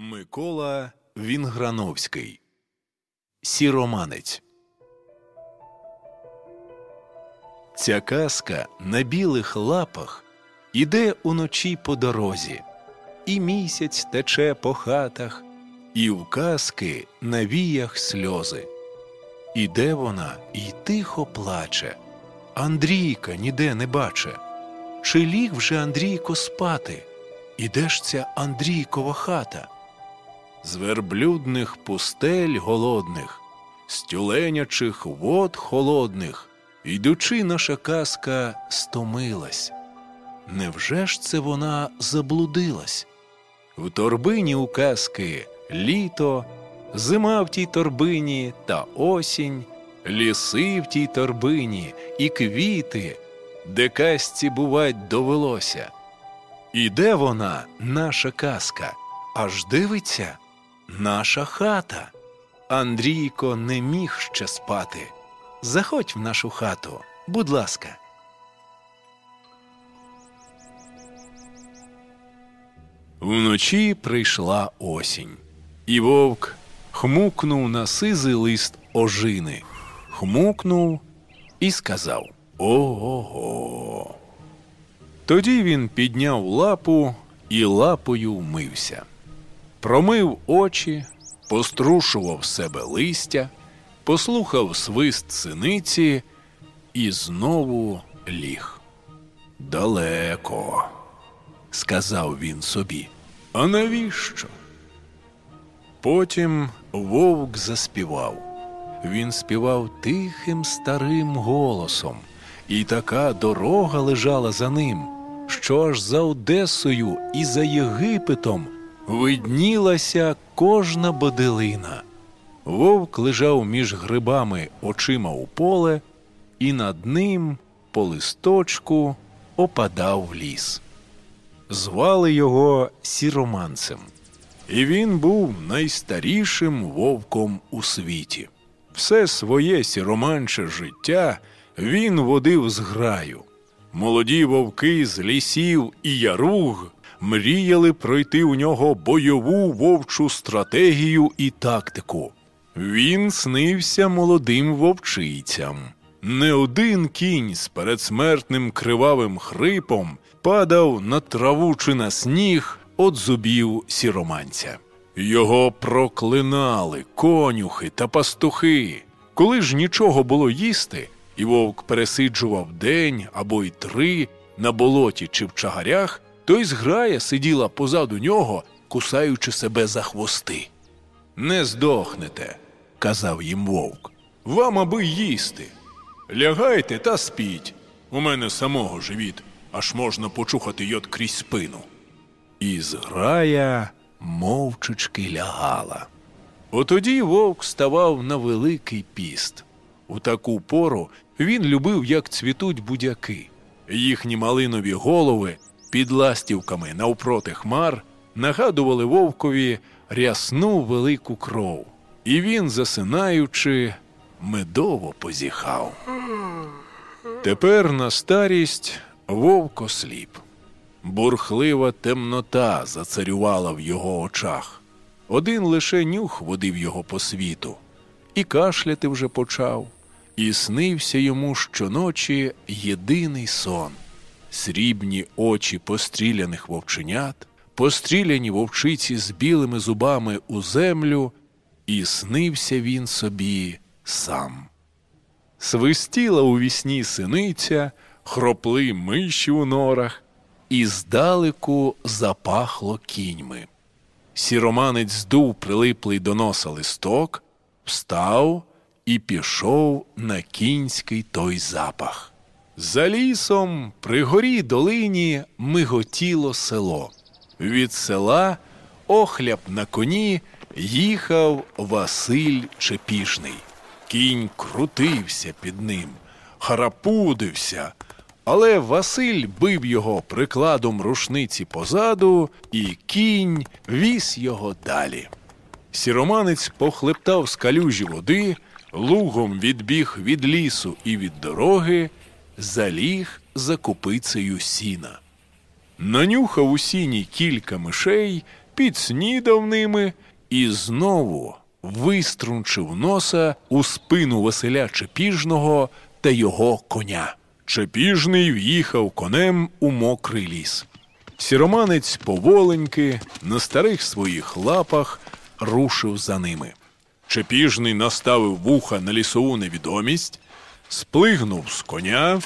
Микола Вінграновський Сіроманець. Ця казка на білих лапах іде уночі по дорозі, і місяць тече по хатах, і в казки на віях сльози. Іде вона і тихо плаче. Андрійка ніде не баче. Чи ліг вже Андрійко спати? І де ж ця Андрійкова хата? З верблюдних пустель голодних, з тюленячих вод холодних, йдучи наша казка стомилась. Невже ж це вона заблудилась? В торбині у казки літо, зима в тій торбині та осінь, ліси в тій торбині і квіти, де казці бувать довелося. І де вона, наша казка, аж дивиться наша хата. Андрійко не міг ще спати. Заходь в нашу хату, будь ласка. Вночі прийшла осінь, і вовк хмукнув на сизий лист ожини, хмукнув і сказав Ого. Тоді він підняв лапу і лапою вмився. Промив очі, пострушував себе листя, послухав свист синиці і знову ліг. Далеко, сказав він собі. А навіщо? Потім вовк заспівав. Він співав тихим старим голосом, і така дорога лежала за ним, що аж за Одесою і за Єгипетом виднілася кожна бодилина. Вовк лежав між грибами очима у поле, і над ним по листочку опадав в ліс. Звали його сіроманцем, і він був найстарішим вовком у світі. Все своє сіроманче життя він водив з граю. Молоді вовки з лісів і яруг мріяли пройти у нього бойову вовчу стратегію і тактику. Він снився молодим вовчицям. Не один кінь з передсмертним кривавим хрипом падав на траву чи на сніг от зубів сіроманця. Його проклинали конюхи та пастухи. Коли ж нічого було їсти, і вовк пересиджував день або й три на болоті чи в чагарях, то й зграя сиділа позаду нього, кусаючи себе за хвости. Не здохнете, казав їм вовк. Вам аби їсти. Лягайте та спіть. У мене самого живіт, аж можна почухати йод крізь спину. І зграя мовчечки лягала. Отоді вовк ставав на великий піст. У таку пору він любив, як цвітуть будяки. Їхні малинові голови під ластівками навпроти хмар нагадували вовкові рясну велику кров, і він, засинаючи, медово позіхав. Тепер на старість вовк осліп. Бурхлива темнота зацарювала в його очах. Один лише нюх водив його по світу, і кашляти вже почав, і снився йому щоночі єдиний сон срібні очі постріляних вовченят, постріляні вовчиці з білими зубами у землю, і снився він собі сам. Свистіла у вісні синиця, хропли миші у норах, і здалеку запахло кіньми. Сіроманець здув прилиплий до носа листок, встав і пішов на кінський той запах. За лісом при горі долині миготіло село. Від села охляб на коні їхав Василь Чепішний. Кінь крутився під ним, харапудився, але Василь бив його прикладом рушниці позаду, і кінь віз його далі. Сіроманець похлептав з калюжі води, лугом відбіг від лісу і від дороги заліг за купицею сіна. Нанюхав у сіні кілька мишей підснідав ними і знову виструнчив носа у спину Василя Чепіжного та його коня. Чепіжний в'їхав конем у мокрий ліс. Сіроманець поволеньки на старих своїх лапах рушив за ними. Чепіжний наставив вуха на лісову невідомість, сплигнув з коня,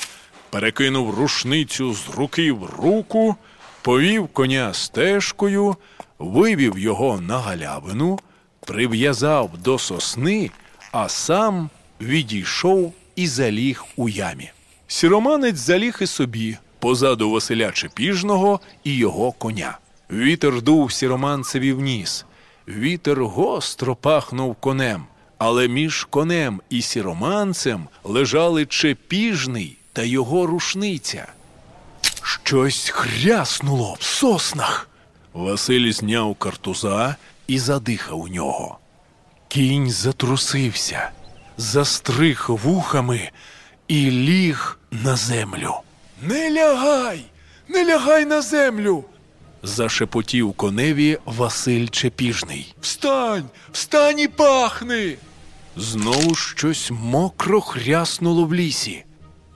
перекинув рушницю з руки в руку, повів коня стежкою, вивів його на галявину, прив'язав до сосни, а сам відійшов і заліг у ямі. Сіроманець заліг і собі, позаду Василя Чепіжного і його коня. Вітер дув сіроманцеві в ніс. Вітер гостро пахнув конем, але між конем і сіроманцем лежали Чепіжний та його рушниця. Щось хряснуло в соснах. Василь зняв картуза і задихав у нього. Кінь затрусився, застриг вухами і ліг на землю. Не лягай, не лягай на землю. зашепотів коневі Василь Чепіжний. Встань, встань і пахни. Знову щось мокро хряснуло в лісі.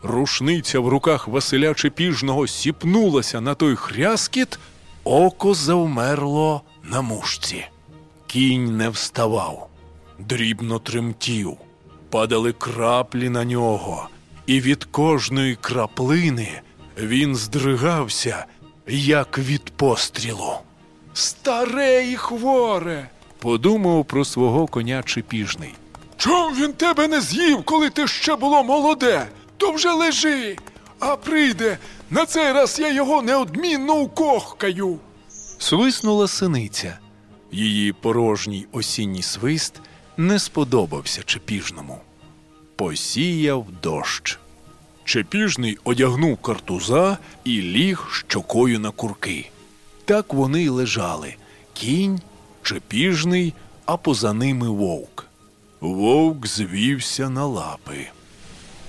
Рушниця в руках Василя Чепіжного сіпнулася на той хряскіт, око завмерло на мушці. Кінь не вставав, дрібно тремтів, падали краплі на нього, і від кожної краплини він здригався, як від пострілу. Старе і хворе, подумав про свого коня Чепіжний. Чом він тебе не з'їв, коли ти ще було молоде? То вже лежи, а прийде. На цей раз я його неодмінно укохкаю. Свиснула синиця. Її порожній осінній свист не сподобався Чепіжному. Посіяв дощ. Чепіжний одягнув картуза і ліг щокою на курки. Так вони й лежали кінь, чепіжний, а поза ними вовк. Вовк звівся на лапи.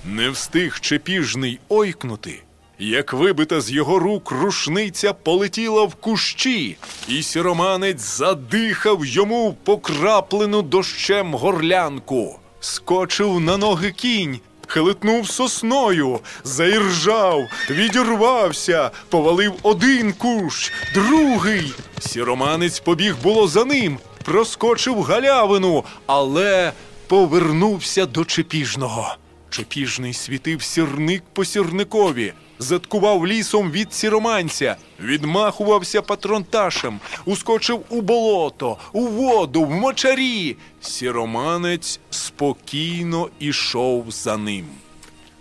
Не встиг чепіжний ойкнути, як вибита з його рук рушниця полетіла в кущі, і сіроманець задихав йому покраплену дощем горлянку. Скочив на ноги кінь, хилитнув сосною, заіржав, відірвався, повалив один кущ, другий. Сіроманець побіг було за ним, проскочив галявину, але повернувся до Чепіжного. Чепіжний світив сірник по сірникові, заткував лісом від сіроманця, відмахувався патронташем, ускочив у болото, у воду, в мочарі. Сіроманець спокійно ішов за ним.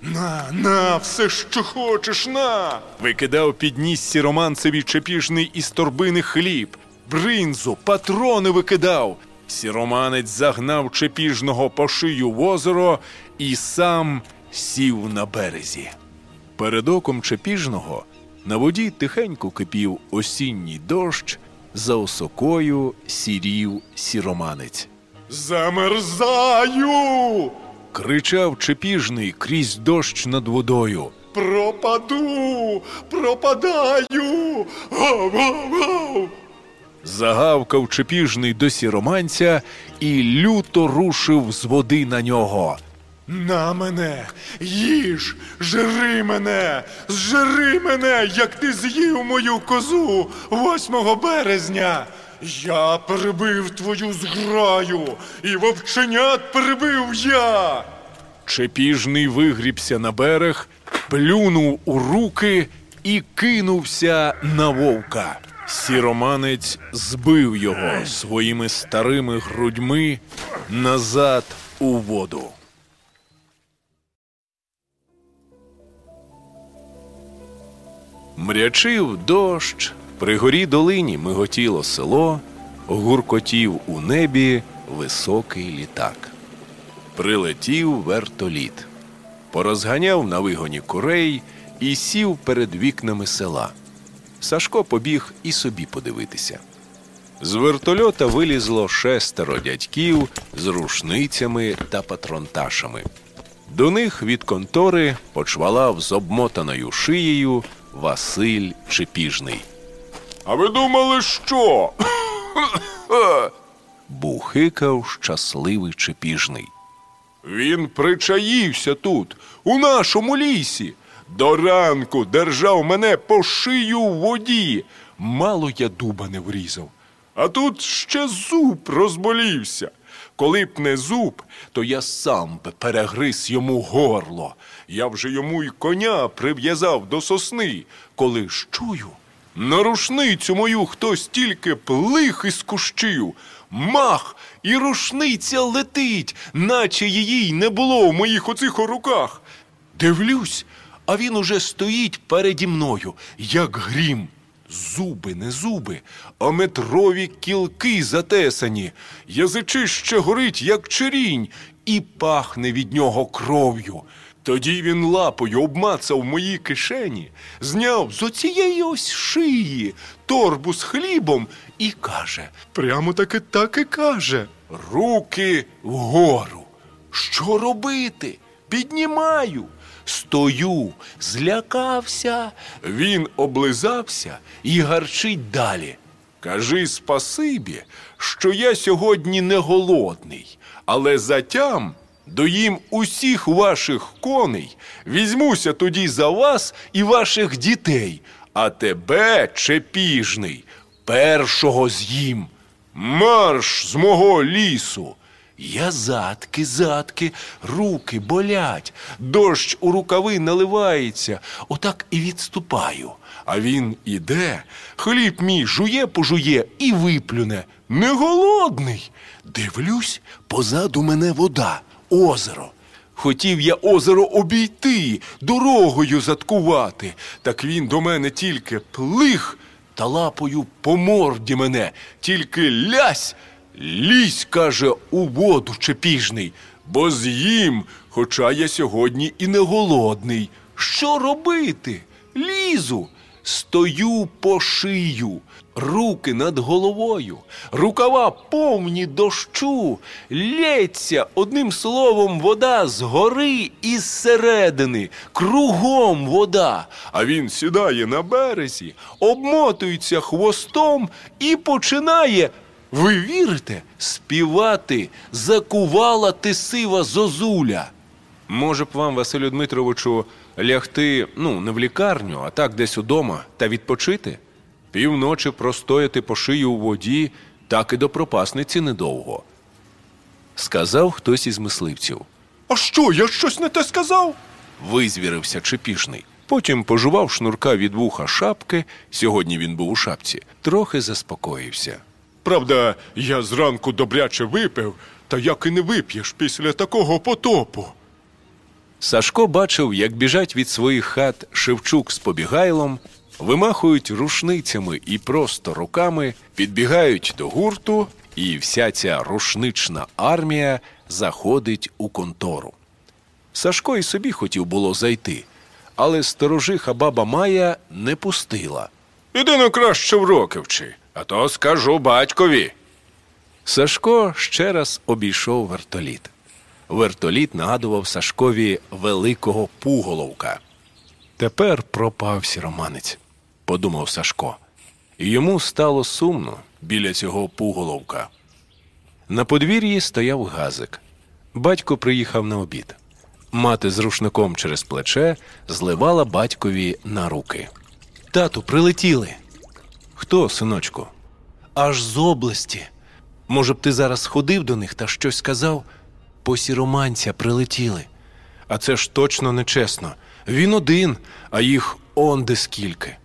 На, на, все, що хочеш, на. Викидав підніс сіроманцеві чепіжний із торбини хліб, бринзу, патрони викидав. Сіроманець загнав чепіжного по шию в озеро і сам сів на березі. Перед оком чепіжного на воді тихенько кипів осінній дощ, за осокою сірів сіроманець. Замерзаю. кричав чепіжний крізь дощ над водою. Пропаду, пропадаю. Гав, гав, гав. Загавкав чепіжний до сіроманця і люто рушив з води на нього. На мене, їж, жири мене, зжири мене, як ти з'їв мою козу 8 березня. Я перебив твою зграю, і вовченят перебив я. Чепіжний вигрібся на берег, плюнув у руки і кинувся на вовка. Сіроманець збив його своїми старими грудьми назад у воду. Мрячив дощ, при горі долині миготіло село, гуркотів у небі високий літак. Прилетів вертоліт, порозганяв на вигоні курей і сів перед вікнами села. Сашко побіг і собі подивитися. З вертольота вилізло шестеро дядьків з рушницями та патронташами. До них від контори почвалав з обмотаною шиєю Василь Чепіжний. А ви думали, що? Бухикав щасливий чепіжний. Він причаївся тут, у нашому лісі. До ранку держав мене по шию в воді. Мало я дуба не врізав. А тут ще зуб розболівся. Коли б не зуб, то я сам би перегриз йому горло. Я вже йому й коня прив'язав до сосни, коли ж чую. На рушницю мою хтось тільки плих із кущів. Мах, і рушниця летить, наче її й не було в моїх оцих руках. Дивлюсь, а він уже стоїть переді мною, як грім. Зуби, не зуби, а метрові кілки затесані, язичище горить, як черінь, і пахне від нього кров'ю. Тоді він лапою обмацав мої кишені, зняв з оцієї ось шиї торбу з хлібом і каже: прямо таки так і каже: Руки вгору. Що робити? Піднімаю. Стою, злякався. Він облизався і гарчить далі. Кажи спасибі, що я сьогодні не голодний, але затям доїм усіх ваших коней, візьмуся тоді за вас і ваших дітей, а тебе, чепіжний, першого з'їм. Марш з мого лісу. Я задки, задки, руки болять, дощ у рукави наливається, отак і відступаю. А він іде, хліб мій жує, пожує і виплюне. Не голодний. Дивлюсь, позаду мене вода, озеро. Хотів я озеро обійти, дорогою заткувати, так він до мене тільки плих та лапою по морді мене, тільки лясь. Лізь, каже, у воду чепіжний, бо з'їм, хоча я сьогодні і не голодний. Що робити? Лізу, стою по шию, руки над головою, рукава повні дощу, лється одним словом вода згори і зсередини, кругом вода. А він сідає на березі, обмотується хвостом і починає. Ви вірите? Співати закувала ти сива зозуля. Може б вам, Василю Дмитровичу, лягти, ну, не в лікарню, а так десь удома та відпочити? Півночі простояти по шию у воді, так і до пропасниці недовго. Сказав хтось із мисливців. А що, я щось не те сказав? Визвірився Чепішний. Потім пожував шнурка від вуха шапки, сьогодні він був у шапці, трохи заспокоївся. Правда, я зранку добряче випив, та як і не вип'єш після такого потопу. Сашко бачив, як біжать від своїх хат Шевчук з побігайлом, вимахують рушницями і просто руками, підбігають до гурту, і вся ця рушнична армія заходить у контору. Сашко і собі хотів було зайти, але сторожиха баба Майя не пустила. Іди на краще в роки вчи, а то скажу батькові. Сашко ще раз обійшов вертоліт. Вертоліт нагадував Сашкові великого пуголовка. Тепер пропав сіроманець, подумав Сашко. Йому стало сумно біля цього пуголовка. На подвір'ї стояв газик. Батько приїхав на обід. Мати з рушником через плече зливала батькові на руки. Тату, прилетіли. Хто, синочку? Аж з області. Може б ти зараз ходив до них та щось сказав? По сіроманця прилетіли. А це ж точно нечесно. Він один, а їх онде скільки.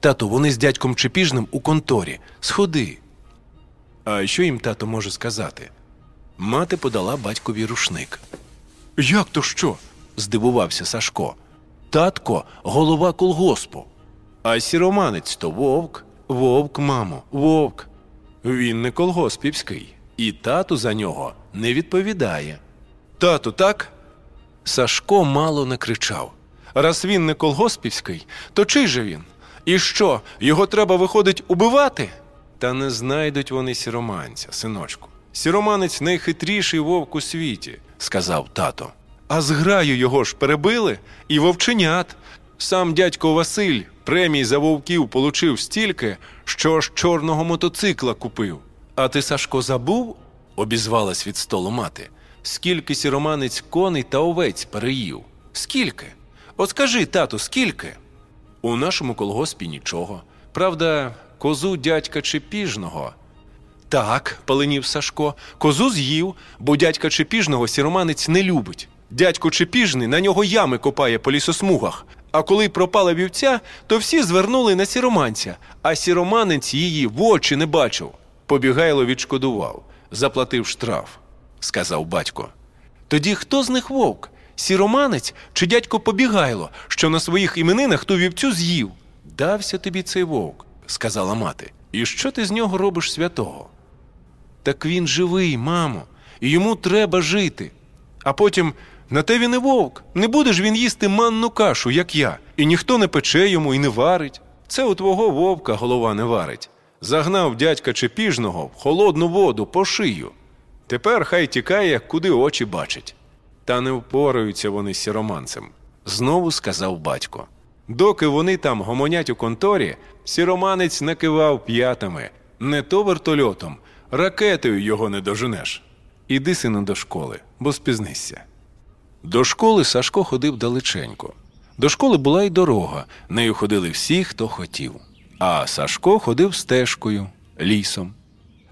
Тату, вони з дядьком Чепіжним у конторі. Сходи. А що їм тато може сказати? Мати подала батькові рушник. Як то що? здивувався Сашко. Татко голова колгоспу. А сіроманець то вовк. Вовк, мамо, вовк. Він не колгоспівський, і тату за нього не відповідає. Тату, так? Сашко мало не кричав. Раз він не колгоспівський, то чий же він? І що, його треба, виходить, убивати? Та не знайдуть вони сіроманця, синочку. Сіроманець найхитріший вовк у світі, сказав тато. А зграю його ж перебили і вовченят. Сам дядько Василь премій за вовків получив стільки, що аж чорного мотоцикла купив. А ти, Сашко, забув? обізвалась від столу мати. Скільки сіроманець коней та овець переїв? Скільки? От скажи, тату, скільки? У нашому колгоспі нічого. Правда, козу дядька Чепіжного. Так, паленів Сашко, козу з'їв, бо дядька Чепіжного сіроманець не любить. Дядько Чепіжний на нього ями копає по лісосмугах. А коли пропала вівця, то всі звернули на сіроманця, а сіроманець її в очі не бачив. Побігайло відшкодував, заплатив штраф, сказав батько. Тоді хто з них вовк? Сіроманець чи дядько Побігайло, що на своїх іменинах ту вівцю з'їв? Дався тобі цей вовк, сказала мати. І що ти з нього робиш святого? Так він живий, мамо, і йому треба жити. А потім на те він і вовк. Не буде ж він їсти манну кашу, як я, і ніхто не пече йому і не варить. Це у твого вовка голова не варить. Загнав дядька Чепіжного в холодну воду по шию. Тепер хай тікає, куди очі бачить. Та не впораються вони з сіроманцем, знову сказав батько. Доки вони там гомонять у конторі, сіроманець накивав п'ятами, не то вертольотом, ракетою його не доженеш. Іди, сину, до школи, бо спізнися. До школи Сашко ходив далеченько. До школи була й дорога, нею ходили всі, хто хотів. А Сашко ходив стежкою, лісом.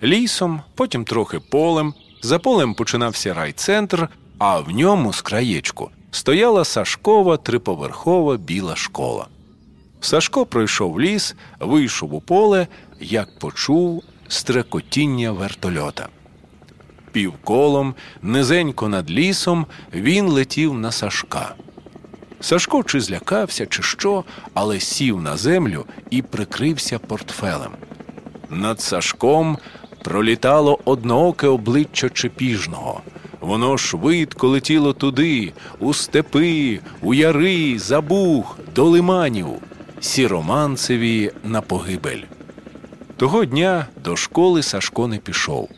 Лісом, потім трохи полем. За полем починався райцентр, а в ньому з краєчку стояла Сашкова триповерхова біла школа. Сашко пройшов ліс, вийшов у поле, як почув стрекотіння вертольота. Півколом, низенько над лісом, він летів на Сашка. Сашко чи злякався, чи що, але сів на землю і прикрився портфелем. Над Сашком пролітало однооке обличчя Чепіжного. Воно швидко летіло туди, у степи, у яри, за буг, до лиманів, сіроманцеві на погибель. Того дня до школи Сашко не пішов.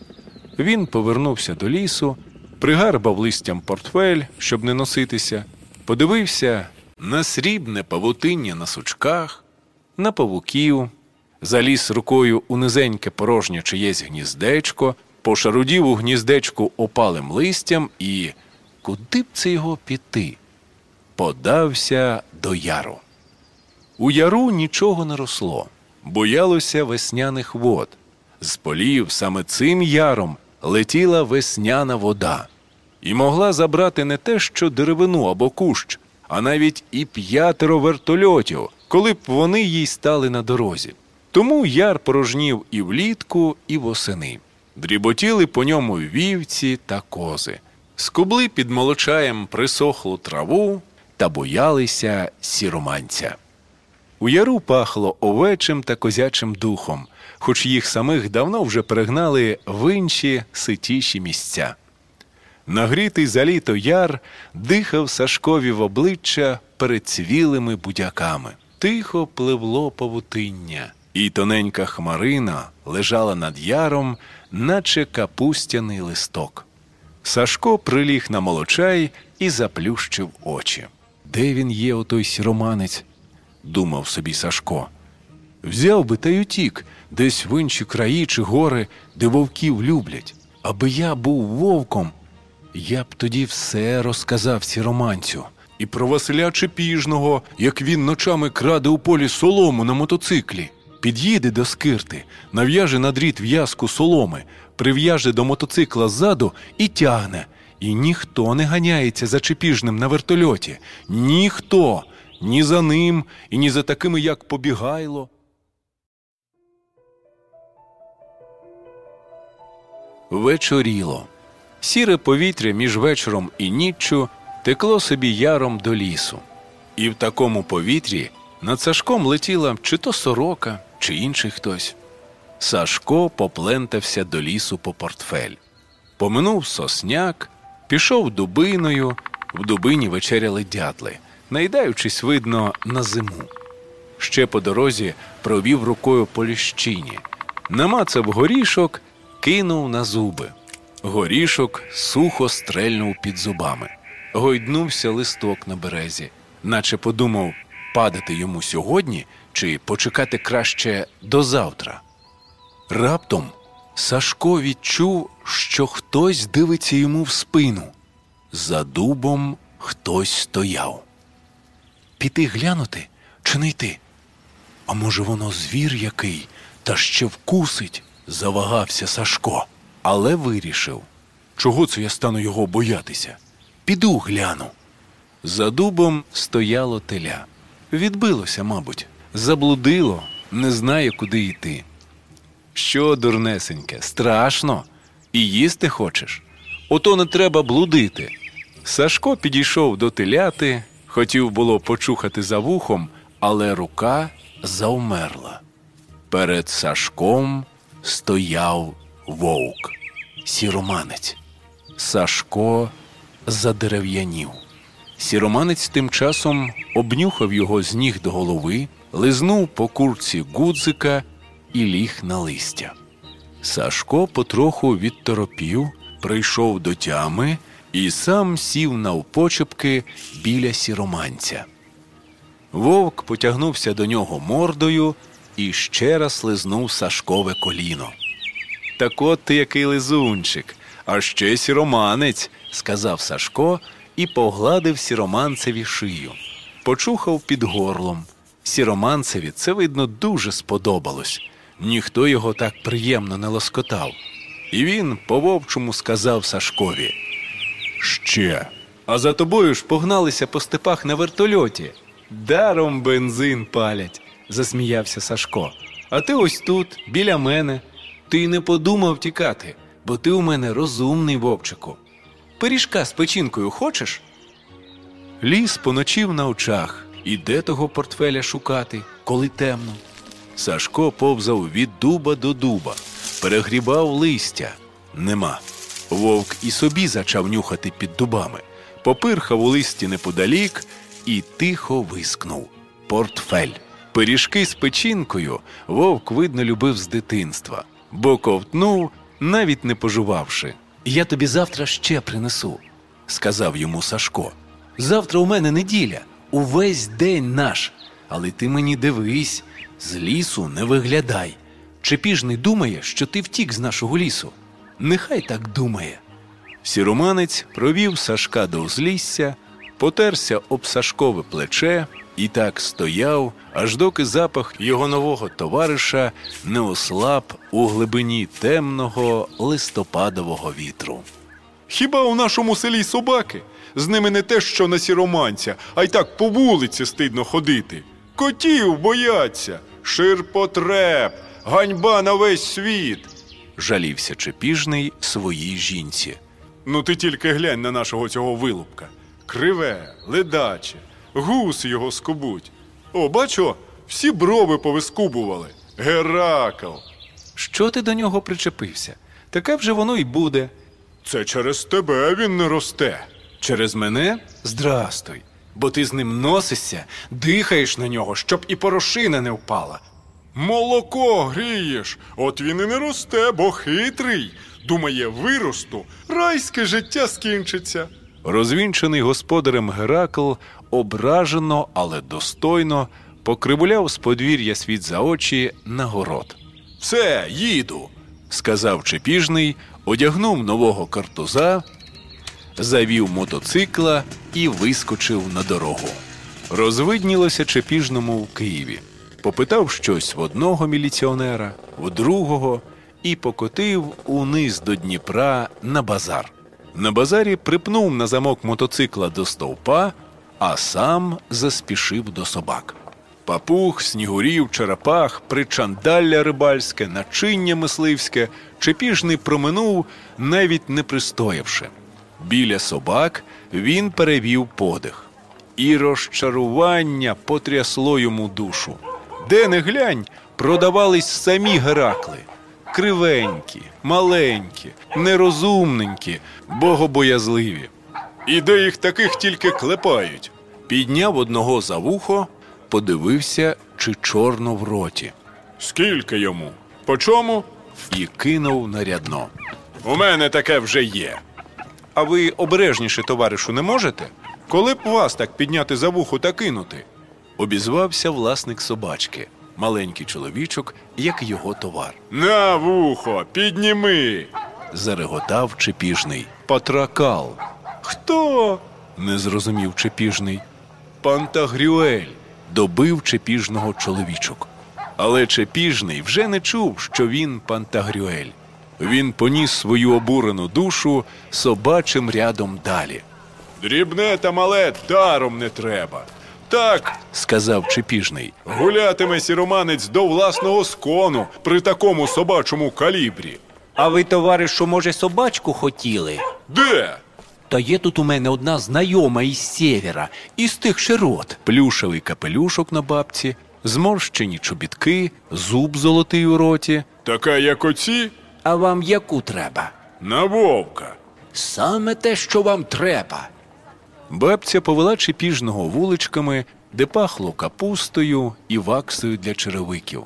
Він повернувся до лісу, пригарбав листям портфель, щоб не носитися, подивився на срібне павутиння на сучках, на павуків, заліз рукою у низеньке порожнє чиєсь гніздечко, пошарудів у гніздечку опалим листям і куди б це його піти? Подався до яру. У яру нічого не росло, боялося весняних вод. З полів саме цим яром летіла весняна вода і могла забрати не те, що деревину або кущ, а навіть і п'ятеро вертольотів, коли б вони їй стали на дорозі. Тому яр порожнів і влітку, і восени. Дріботіли по ньому вівці та кози, скубли під молочаєм присохлу траву та боялися сіроманця. У яру пахло овечим та козячим духом, хоч їх самих давно вже перегнали в інші ситіші місця. Нагрітий за літо яр дихав Сашкові в обличчя перецвілими будяками. Тихо пливло павутиння, і тоненька хмарина лежала над яром, наче капустяний листок. Сашко приліг на молочай і заплющив очі. Де він є, отой сіроманець? думав собі Сашко. Взяв би та й утік десь в інші краї чи гори, де вовків люблять. Аби я був вовком, я б тоді все розказав сіроманцю. І про Василя Чепіжного, як він ночами краде у полі солому на мотоциклі, під'їде до скирти, нав'яже на дріт в'язку соломи, прив'яже до мотоцикла ззаду і тягне. І ніхто не ганяється за Чепіжним на вертольоті. Ніхто. Ні за ним, і ні за такими, як Побігайло. Вечоріло. Сіре повітря між вечором і ніччю текло собі яром до лісу. І в такому повітрі над Сашком летіла чи то сорока, чи інший хтось. Сашко поплентався до лісу по портфель. Поминув сосняк, пішов дубиною, в дубині вечеряли дятли, наїдаючись, видно, на зиму. Ще по дорозі провів рукою по ліщині, намацав горішок, кинув на зуби. Горішок сухо стрельнув під зубами. Гойднувся листок на березі, наче подумав, падати йому сьогодні чи почекати краще до завтра. Раптом Сашко відчув, що хтось дивиться йому в спину. За дубом хтось стояв. Піти глянути чи не йти? А може, воно звір який, та ще вкусить, завагався Сашко, але вирішив. Чого це я стану його боятися? Піду гляну. За дубом стояло теля. Відбилося, мабуть, заблудило, не знає, куди йти. Що, дурнесеньке, страшно? І їсти хочеш? Ото не треба блудити. Сашко підійшов до теляти, хотів було почухати за вухом, але рука завмерла. Перед Сашком стояв вовк, сіроманець. Сашко задерев'янів. Сіроманець тим часом обнюхав його з ніг до голови, лизнув по курці гудзика і ліг на листя. Сашко потроху відторопів, прийшов до тями і сам сів навпочепки біля сіроманця. Вовк потягнувся до нього мордою і ще раз лизнув Сашкове коліно. Так от ти який лизунчик, а ще сіроманець, сказав Сашко і погладив сіроманцеві шию. Почухав під горлом. Сіроманцеві це, видно, дуже сподобалось. Ніхто його так приємно не лоскотав. І він по вовчому сказав Сашкові: Ще. А за тобою ж погналися по степах на вертольоті. Даром бензин палять, засміявся Сашко. А ти ось тут, біля мене. Ти не подумав тікати, бо ти у мене розумний вовчику. Пиріжка з печінкою хочеш? Ліс поночів на очах. І де того портфеля шукати, коли темно? Сашко повзав від дуба до дуба, перегрібав листя. Нема. Вовк і собі зачав нюхати під дубами, попирхав у листі неподалік і тихо вискнув портфель. Пиріжки з печінкою вовк, видно, любив з дитинства, бо ковтнув, навіть не пожувавши. Я тобі завтра ще принесу, сказав йому Сашко. Завтра у мене неділя, увесь день наш. Але ти мені дивись, з лісу не виглядай. Чепіжний думає, що ти втік з нашого лісу. Нехай так думає. Сіроманець провів Сашка до узлісся, потерся об Сашкове плече і так стояв, аж доки запах його нового товариша не ослаб у глибині темного листопадового вітру. Хіба у нашому селі собаки? З ними не те, що на сіроманця, а й так по вулиці стидно ходити. Котів бояться, ширпотреб, ганьба на весь світ. Жалівся Чепіжний своїй жінці. Ну ти тільки глянь на нашого цього вилупка. Криве, ледаче, гуси його скубуть. О, бачу, всі брови повискубували. Геракл. Що ти до нього причепився? Таке вже воно й буде. Це через тебе він не росте. Через мене здрастуй, бо ти з ним носишся, дихаєш на нього, щоб і порошина не впала. Молоко грієш, от він і не росте, бо хитрий. Думає, виросту, райське життя скінчиться. Розвінчений господарем Геракл ображено, але достойно покривуляв з подвір'я світ за очі на город. Все, їду, сказав Чепіжний, одягнув нового картуза, завів мотоцикла і вискочив на дорогу. Розвиднілося Чепіжному в Києві. Попитав щось в одного міліціонера, в другого і покотив униз до Дніпра на базар. На базарі припнув на замок мотоцикла до стовпа, а сам заспішив до собак. Папух, снігурів, черепах, причандалля рибальське, начиння мисливське, чепіжний проминув, навіть не пристоявши. Біля собак він перевів подих. І розчарування потрясло йому душу. Де не глянь, продавались самі Геракли. Кривенькі, маленькі, нерозумненькі, богобоязливі. І де їх таких тільки клепають. Підняв одного за вухо, подивився, чи чорно в роті, Скільки йому? По чому? і кинув на рядно. У мене таке вже є. А ви обережніше, товаришу, не можете? Коли б вас так підняти за вухо та кинути? Обізвався власник собачки. маленький чоловічок, як його товар. На вухо, підніми. Зареготав чепіжний. Патракал. Хто? Не зрозумів чепіжний. Пантагрюель добив чепіжного чоловічок. Але чепіжний вже не чув, що він Пантагрюель. Він поніс свою обурену душу собачим рядом далі. Дрібне та мале даром не треба. Так, Сказав чепіжний. гулятиме сіроманець до власного скону при такому собачому калібрі. А ви, товаришу, може, собачку хотіли? Де? Та є тут у мене одна знайома із сєвєра, із тих широт. Плюшевий капелюшок на бабці, зморщені чобітки, зуб золотий у роті. Така, як оці, А вам яку треба? на вовка. Саме те, що вам треба. Бабця повела чепіжного вуличками, де пахло капустою і ваксою для черевиків.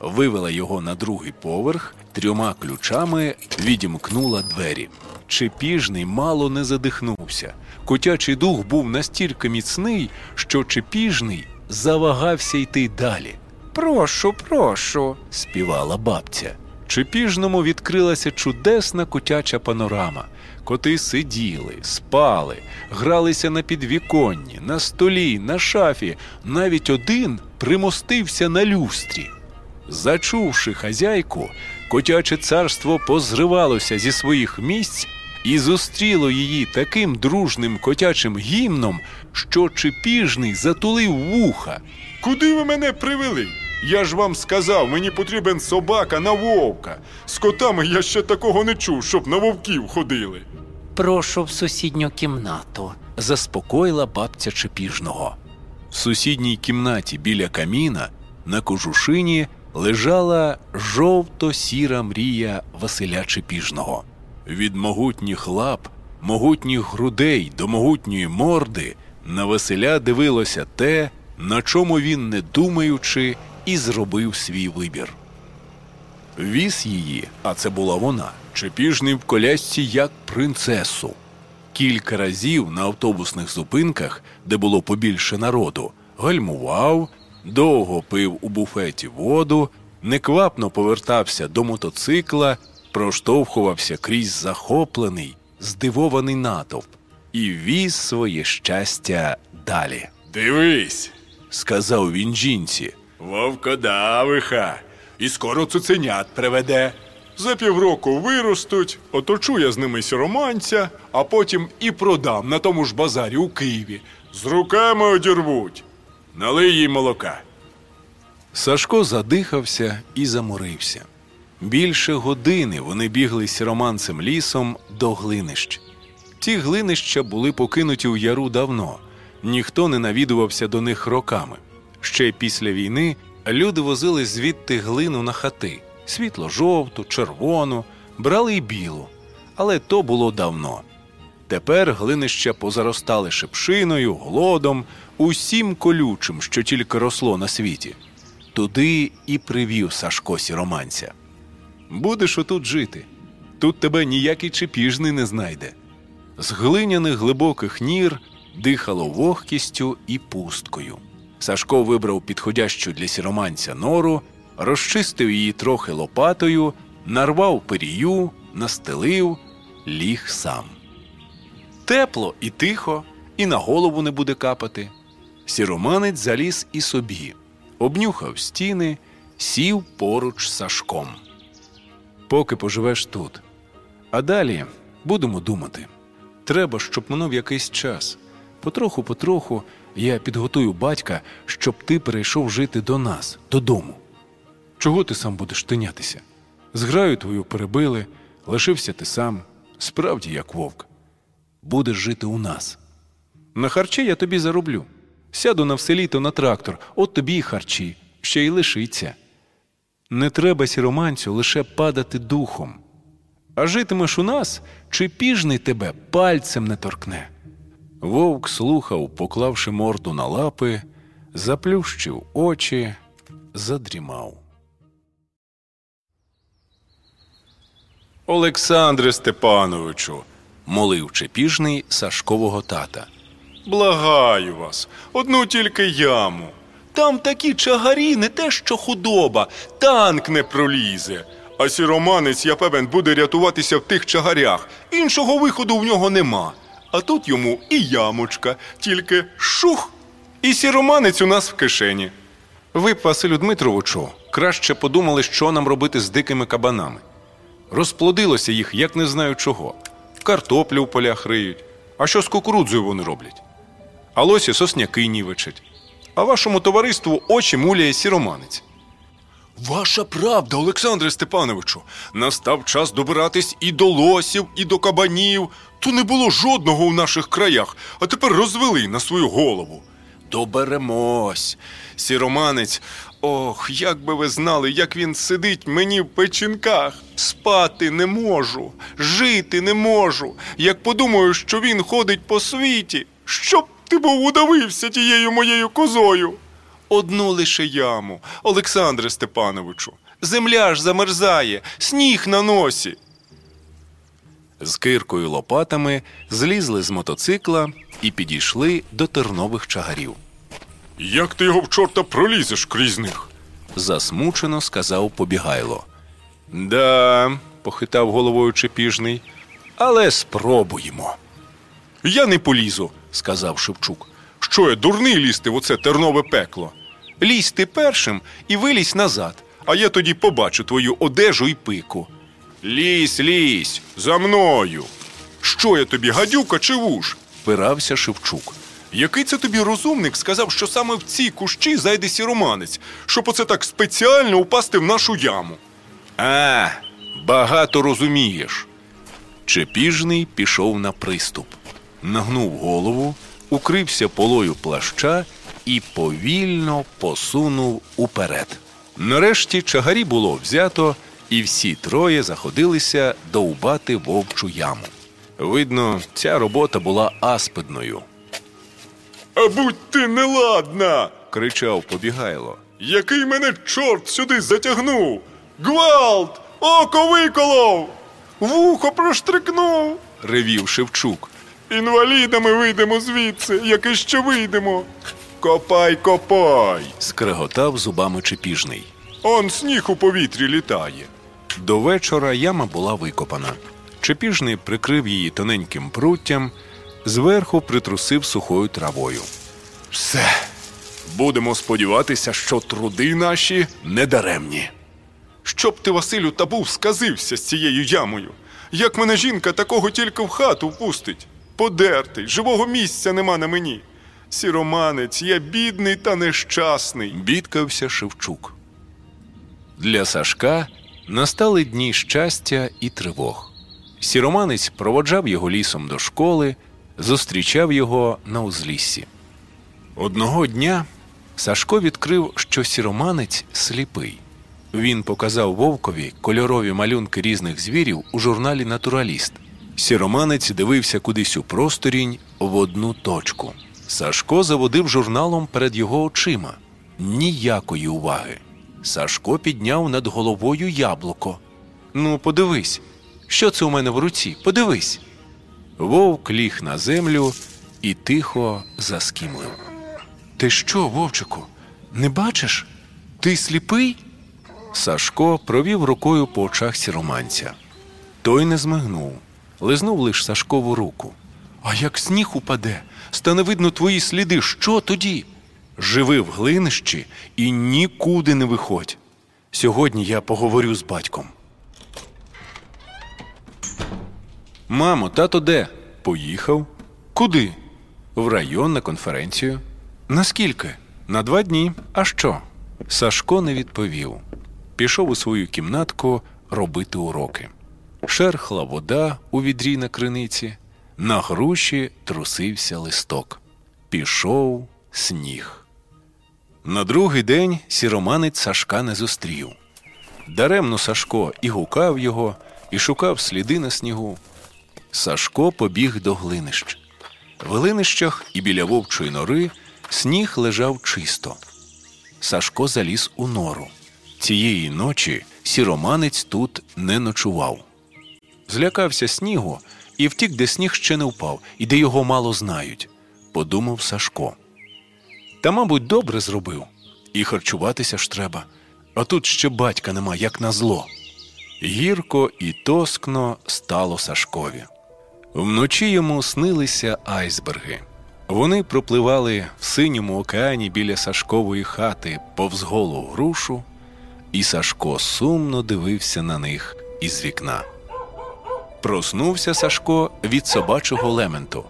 Вивела його на другий поверх, трьома ключами відімкнула двері. Чепіжний мало не задихнувся. Котячий дух був настільки міцний, що чепіжний завагався йти далі. Прошу, прошу. співала бабця. Чепіжному відкрилася чудесна котяча панорама. Коти сиділи, спали, гралися на підвіконні, на столі, на шафі. Навіть один примостився на люстрі. Зачувши хазяйку, котяче царство позривалося зі своїх місць і зустріло її таким дружним котячим гімном, що чепіжний затулив вуха. Куди ви мене привели? Я ж вам сказав, мені потрібен собака на вовка. З котами я ще такого не чув, щоб на вовків ходили. Прошу в сусідню кімнату. заспокоїла бабця Чепіжного. В сусідній кімнаті біля каміна на кожушині лежала жовто-сіра мрія Василя Чепіжного. Від могутніх лап, могутніх грудей до могутньої морди на Василя дивилося те, на чому він, не думаючи, і зробив свій вибір. Віз її, а це була вона, чепіжний в колясці як принцесу. Кілька разів на автобусних зупинках, де було побільше народу, гальмував, довго пив у буфеті воду, неквапно повертався до мотоцикла, проштовхувався крізь захоплений, здивований натовп і віз своє щастя далі. Дивись, Сказав він жінці. вовкодавиха, і скоро цуценят приведе. За півроку виростуть, оточу я з ними сіроманця, а потім і продам на тому ж базарі у Києві. З руками одірвуть. Налий їй молока. Сашко задихався і заморився. Більше години вони бігли сіроманцем лісом до глинищ. Ті глинища були покинуті у яру давно, ніхто не навідувався до них роками. Ще після війни люди возили звідти глину на хати світло-жовту, червону, брали й білу. Але то було давно. Тепер глинища позаростали шипшиною, голодом, усім колючим, що тільки росло на світі. Туди і привів Сашко сіроманця. Будеш отут жити. Тут тебе ніякий чепіжний не знайде. З глиняних глибоких нір дихало вогкістю і пусткою. Сашко вибрав підходящу для сіроманця нору, розчистив її трохи лопатою, нарвав пирію, настелив, ліг сам. Тепло і тихо, і на голову не буде капати. Сіроманець заліз і собі, обнюхав стіни, сів поруч Сашком. Поки поживеш тут. А далі будемо думати. Треба, щоб минув якийсь час. Потроху-потроху я підготую батька, щоб ти перейшов жити до нас, додому. Чого ти сам будеш тинятися? Зграю твою перебили, лишився ти сам, справді як вовк. Будеш жити у нас. На харчі я тобі зароблю. Сяду на вселіто на трактор, от тобі й харчі, ще й лишиться. Не треба сіроманцю лише падати духом. А житимеш у нас, чи піжний тебе пальцем не торкне. Вовк слухав, поклавши морду на лапи, заплющив очі, задрімав. Олександре Степановичу, Молив чепіжний Сашкового тата. Благаю вас, одну тільки яму. Там такі чагарі, не те, що худоба, танк не пролізе. А сіроманець, я певен, буде рятуватися в тих чагарях. Іншого виходу в нього нема. А тут йому і ямочка, тільки шух, і сіроманець у нас в кишені. Ви, Василю Дмитровичу, краще подумали, що нам робити з дикими кабанами. Розплодилося їх, як не знаю чого. Картоплю в полях риють. А що з кукурудзою вони роблять? А лосі сосняки нівечать. А вашому товариству очі муляє сіроманець. Ваша правда, Олександре Степановичу. Настав час добиратись і до лосів, і до кабанів. То не було жодного в наших краях, а тепер розвели на свою голову. Доберемось. Сіроманець, ох, як би ви знали, як він сидить мені в печінках. Спати не можу, жити не можу. Як подумаю, що він ходить по світі, щоб ти був удавився тією моєю козою. Одну лише яму, Олександре Степановичу. Земля ж замерзає, сніг на носі. З киркою лопатами злізли з мотоцикла і підійшли до тернових чагарів. Як ти його в чорта пролізеш крізь них? Засмучено сказав Побігайло. Да, похитав головою Чепіжний, але спробуємо. Я не полізу, сказав Шевчук. Що я дурний лізти в оце тернове пекло? Лізь ти першим і вилізь назад, а я тоді побачу твою одежу і пику. Лізь, лізь, за мною. Що я тобі, гадюка чи вуш? Впирався Шевчук. Який це тобі розумник сказав, що саме в ці кущі зайде сіроманець, щоб оце так спеціально упасти в нашу яму? А, багато розумієш. Чепіжний пішов на приступ, нагнув голову, укрився полою плаща і повільно посунув уперед. Нарешті чагарі було взято, і всі троє заходилися довбати вовчу яму. Видно, ця робота була аспидною, А будь ти неладна! кричав Побігайло. Який мене чорт сюди затягнув? Гвалт! Око виколов! Вухо проштрикнув! Ревів Шевчук. Інвалідами вийдемо звідси, як іще вийдемо. Копай, копай! скреготав зубами Чепіжний. Он сніг у повітрі літає. До вечора яма була викопана. Чепіжний прикрив її тоненьким пруттям, зверху притрусив сухою травою. Все. Будемо сподіватися, що труди наші недаремні. Щоб ти, Василю, та був сказився з цією ямою. Як мене жінка такого тільки в хату впустить. Подертий, живого місця нема на мені. Сіроманець, я бідний та нещасний. Бідкався Шевчук. Для Сашка настали дні щастя і тривог. Сіроманець проводжав його лісом до школи, зустрічав його на узліссі. Одного дня Сашко відкрив, що сіроманець сліпий. Він показав вовкові кольорові малюнки різних звірів у журналі Натураліст. Сіроманець дивився кудись у просторінь в одну точку. Сашко заводив журналом перед його очима. Ніякої уваги. Сашко підняв над головою яблуко. Ну, подивись, що це у мене в руці? Подивись. Вовк ліг на землю і тихо заскімлив. Ти що, вовчику, не бачиш? Ти сліпий? Сашко провів рукою по очах сіроманця. Той не змигнув, лизнув лиш Сашкову руку. А як сніг упаде, стане видно твої сліди, що тоді? Живи в глинищі і нікуди не виходь. Сьогодні я поговорю з батьком. Мамо, тато де? Поїхав. Куди? В район на конференцію. Наскільки? На два дні. А що? Сашко не відповів. Пішов у свою кімнатку робити уроки. Шерхла вода у відрі на криниці, на груші трусився листок. Пішов сніг. На другий день сіроманець Сашка не зустрів. Даремно Сашко і гукав його, і шукав сліди на снігу. Сашко побіг до глинищ. В глинищах і біля вовчої нори сніг лежав чисто. Сашко заліз у нору. Цієї ночі сіроманець тут не ночував. Злякався снігу і втік, де сніг ще не впав, і де його мало знають, подумав Сашко. Та, мабуть, добре зробив. І харчуватися ж треба. А тут ще батька нема, як назло. Гірко і тоскно стало Сашкові. Вночі йому снилися айсберги. Вони пропливали в синьому океані біля Сашкової хати повз голу грушу, і Сашко сумно дивився на них із вікна. Проснувся Сашко від собачого лементу.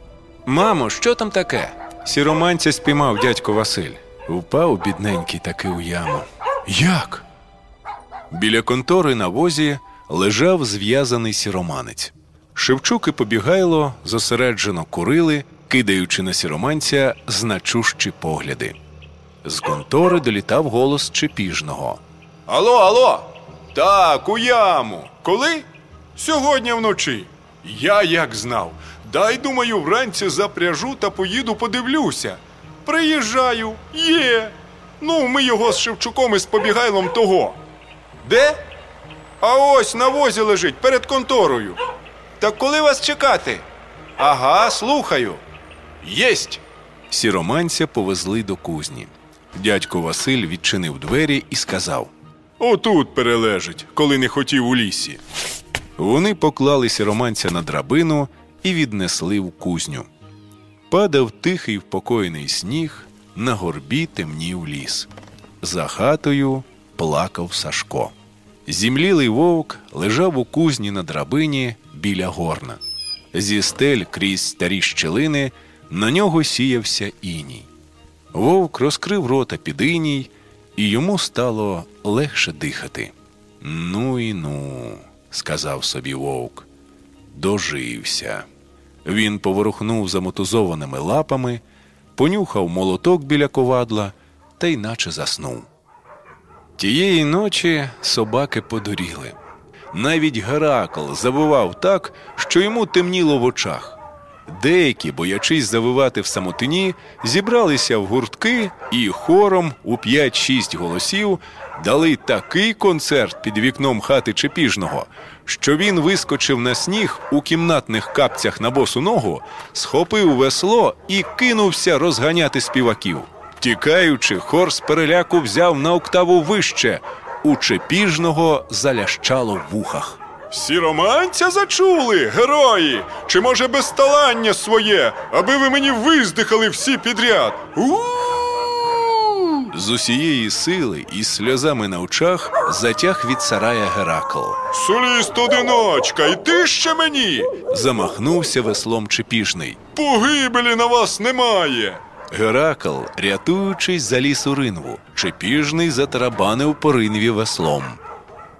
Мамо, що там таке? Сіроманця спіймав дядько Василь. Впав бідненький таки у яму. Як? Біля контори на возі лежав зв'язаний сіроманець. Шевчук і Побігайло зосереджено курили, кидаючи на сіроманця значущі погляди. З контори долітав голос Чепіжного. Алло, алло! Так, у яму. Коли? Сьогодні вночі. Я як знав. Дай, думаю, вранці запряжу та поїду подивлюся. Приїжджаю, є. Ну, ми його з Шевчуком і з Побігайлом того. Де? А ось на возі лежить перед конторою. Так коли вас чекати? Ага, слухаю. Єсть. Сіроманця повезли до кузні. Дядько Василь відчинив двері і сказав: Отут перележить, коли не хотів у лісі. Вони поклали сіроманця на драбину і віднесли в кузню. Падав тихий впокоєний сніг, на горбі темнів ліс. За хатою плакав Сашко. Зімлілий вовк лежав у кузні на драбині біля горна. Зі стель крізь старі щелини на нього сіявся іній. Вовк розкрив рота під іній, і йому стало легше дихати. Ну і ну, сказав собі вовк, дожився. Він поворухнув замотузованими лапами, понюхав молоток біля ковадла та й наче заснув. Тієї ночі собаки подуріли. Навіть Геракл завивав так, що йому темніло в очах. Деякі, боячись завивати в самотині, зібралися в гуртки і хором у 5-6 голосів дали такий концерт під вікном хати Чепіжного, що він вискочив на сніг у кімнатних капцях на босу ногу, схопив весло і кинувся розганяти співаків. Тікаючи, хор з переляку взяв на октаву вище. У Чепіжного залящало в вухах. Сіроманця зачули, герої! Чи може безталання своє, аби ви мені виздихали всі підряд? У-у-у! З усієї сили і сльозами на очах затяг від сарая Геракл. Соліст одиночка, і ти ще мені! Замахнувся веслом Чепіжний. Погибелі на вас немає! Геракл, рятуючись, заліз у ринву. Чепіжний затарабанив по ринві веслом.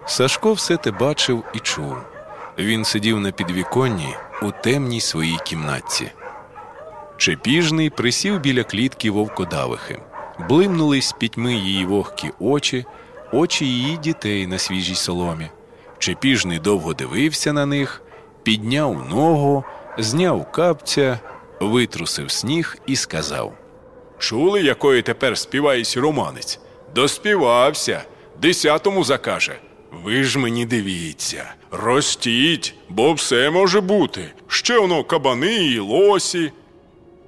Сашко все те бачив і чув. Він сидів на підвіконні у темній своїй кімнатці. Чепіжний присів біля клітки вовкодавихи. Блимнули з пітьми її вогкі очі, очі її дітей на свіжій соломі. Чепіжний довго дивився на них, підняв ногу, зняв капця, витрусив сніг і сказав: Чули, якої тепер співає сіроманець? Доспівався, десятому закаже. Ви ж мені дивіться, ростіть, бо все може бути. Ще воно кабани і лосі.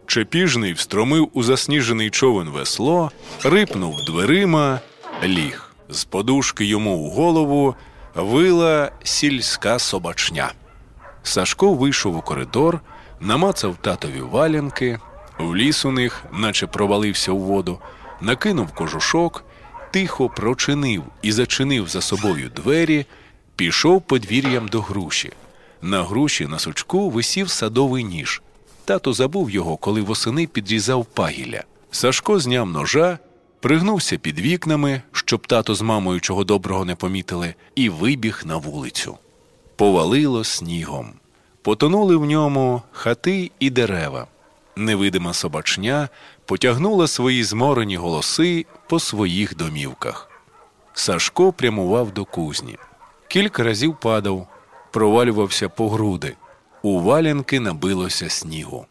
Чепіжний встромив у засніжений човен весло, рипнув дверима, ліг. З подушки йому у голову вила сільська собачня. Сашко вийшов у коридор, намацав татові валянки, вліз у них, наче провалився у воду, накинув кожушок, тихо прочинив і зачинив за собою двері, пішов подвір'ям до груші. На груші на сучку висів садовий ніж. Тато забув його, коли восени підрізав пагілля. Сашко зняв ножа, пригнувся під вікнами, щоб тато з мамою чого доброго не помітили, і вибіг на вулицю. Повалило снігом. Потонули в ньому хати і дерева. Невидима собачня потягнула свої зморені голоси по своїх домівках. Сашко прямував до кузні. Кілька разів падав, провалювався по груди. У валянки набилося снігу.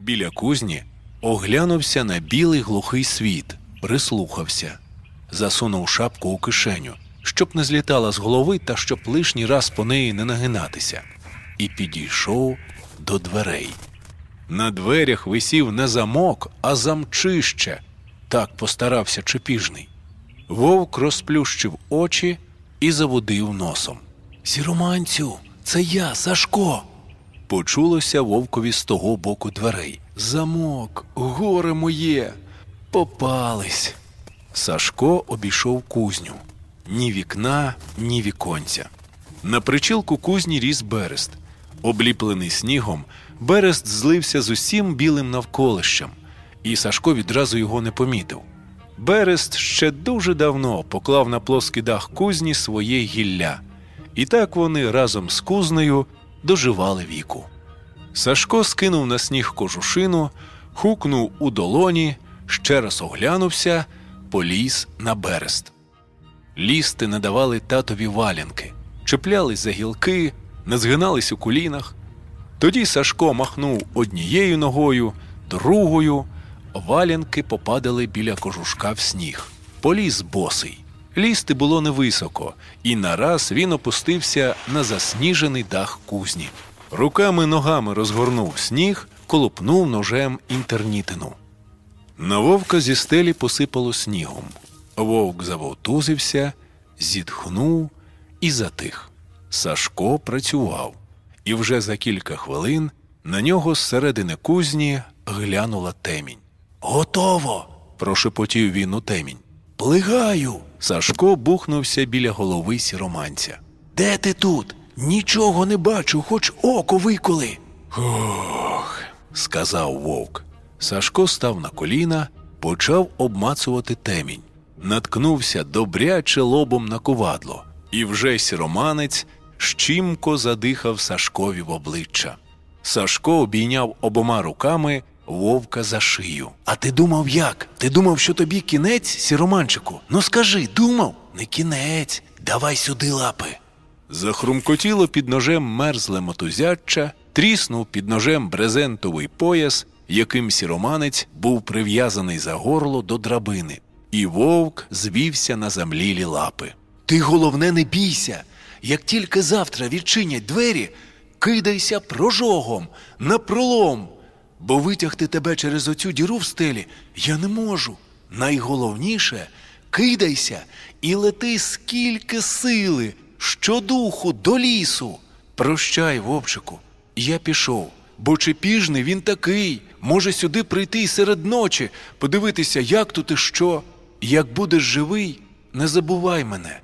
Біля кузні оглянувся на білий глухий світ, прислухався, засунув шапку у кишеню, щоб не злітала з голови та щоб лишній раз по неї не нагинатися, і підійшов до дверей. На дверях висів не замок, а замчище. Так постарався чепіжний. Вовк розплющив очі і заводив носом. Сіроманцю, це я, Сашко. Почулося вовкові з того боку дверей. Замок, горе моє, попались. Сашко обійшов кузню. Ні вікна, ні віконця. На причілку кузні ріс берест. Обліплений снігом, берест злився з усім білим навколищем, і Сашко відразу його не помітив. Берест ще дуже давно поклав на плоский дах кузні своє гілля, і так вони разом з кузнею доживали віку. Сашко скинув на сніг кожушину, хукнув у долоні, ще раз оглянувся, поліз на берест. Лізти не давали татові валянки, чіплялись за гілки, не згинались у колінах. Тоді Сашко махнув однією ногою, другою, валянки попадали біля кожушка в сніг. Поліз босий. Лізти було невисоко, і нараз він опустився на засніжений дах кузні. Руками ногами розгорнув сніг, колупнув ножем інтернітину. На вовка зі стелі посипало снігом. Вовк завовтузився, зітхнув і затих. Сашко працював, і вже за кілька хвилин на нього з середини кузні глянула темінь. Готово. прошепотів він у темінь. Плигаю. Сашко бухнувся біля голови сіроманця. Де ти тут? Нічого не бачу, хоч око виколи. Ох, сказав вовк. Сашко став на коліна, почав обмацувати темінь, наткнувся добряче лобом на ковадло, і вже сіроманець щімко задихав Сашкові в обличчя. Сашко обійняв обома руками вовка за шию. А ти думав як? Ти думав, що тобі кінець, сіроманчику? Ну скажи, думав? Не кінець, давай сюди лапи. Захрумкотіло під ножем мерзле мотузяча, тріснув під ножем брезентовий пояс, яким сіроманець був прив'язаний за горло до драбини, і вовк звівся на замлілі лапи. Ти головне не бійся. Як тільки завтра відчинять двері, кидайся прожогом, на пролом, бо витягти тебе через оцю діру в стелі я не можу. Найголовніше кидайся і лети скільки сили, щодуху до лісу. Прощай, вовчику, я пішов, бо чепіжний він такий, може сюди прийти й серед ночі, подивитися, як тут і що. Як будеш живий, не забувай мене.